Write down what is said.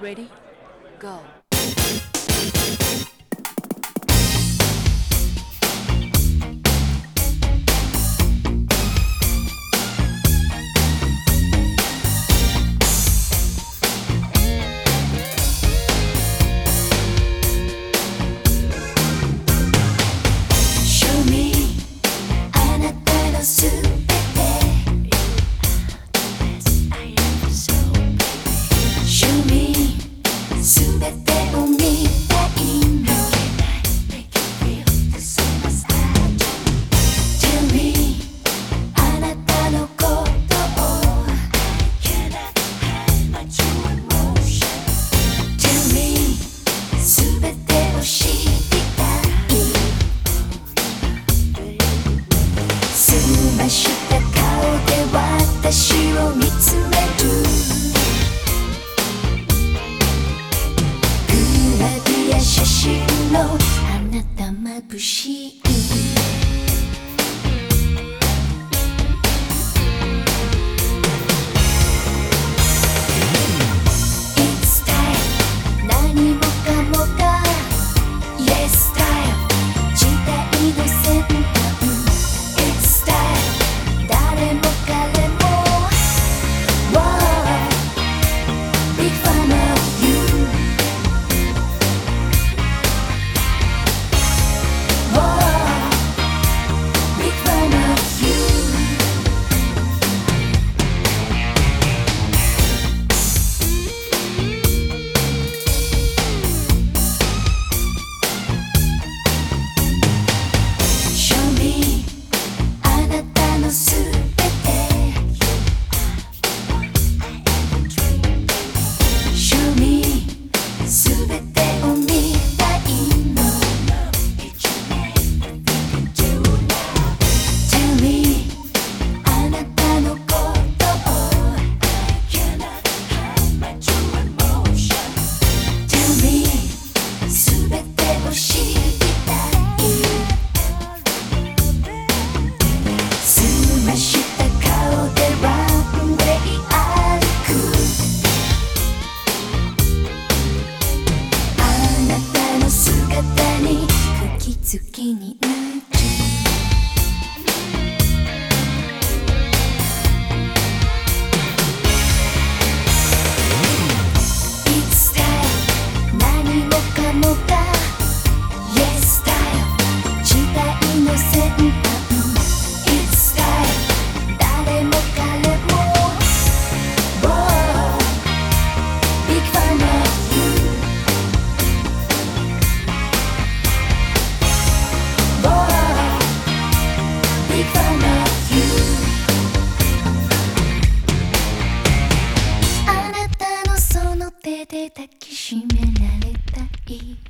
Ready? Go. 私を見つめる抱きしめられたい。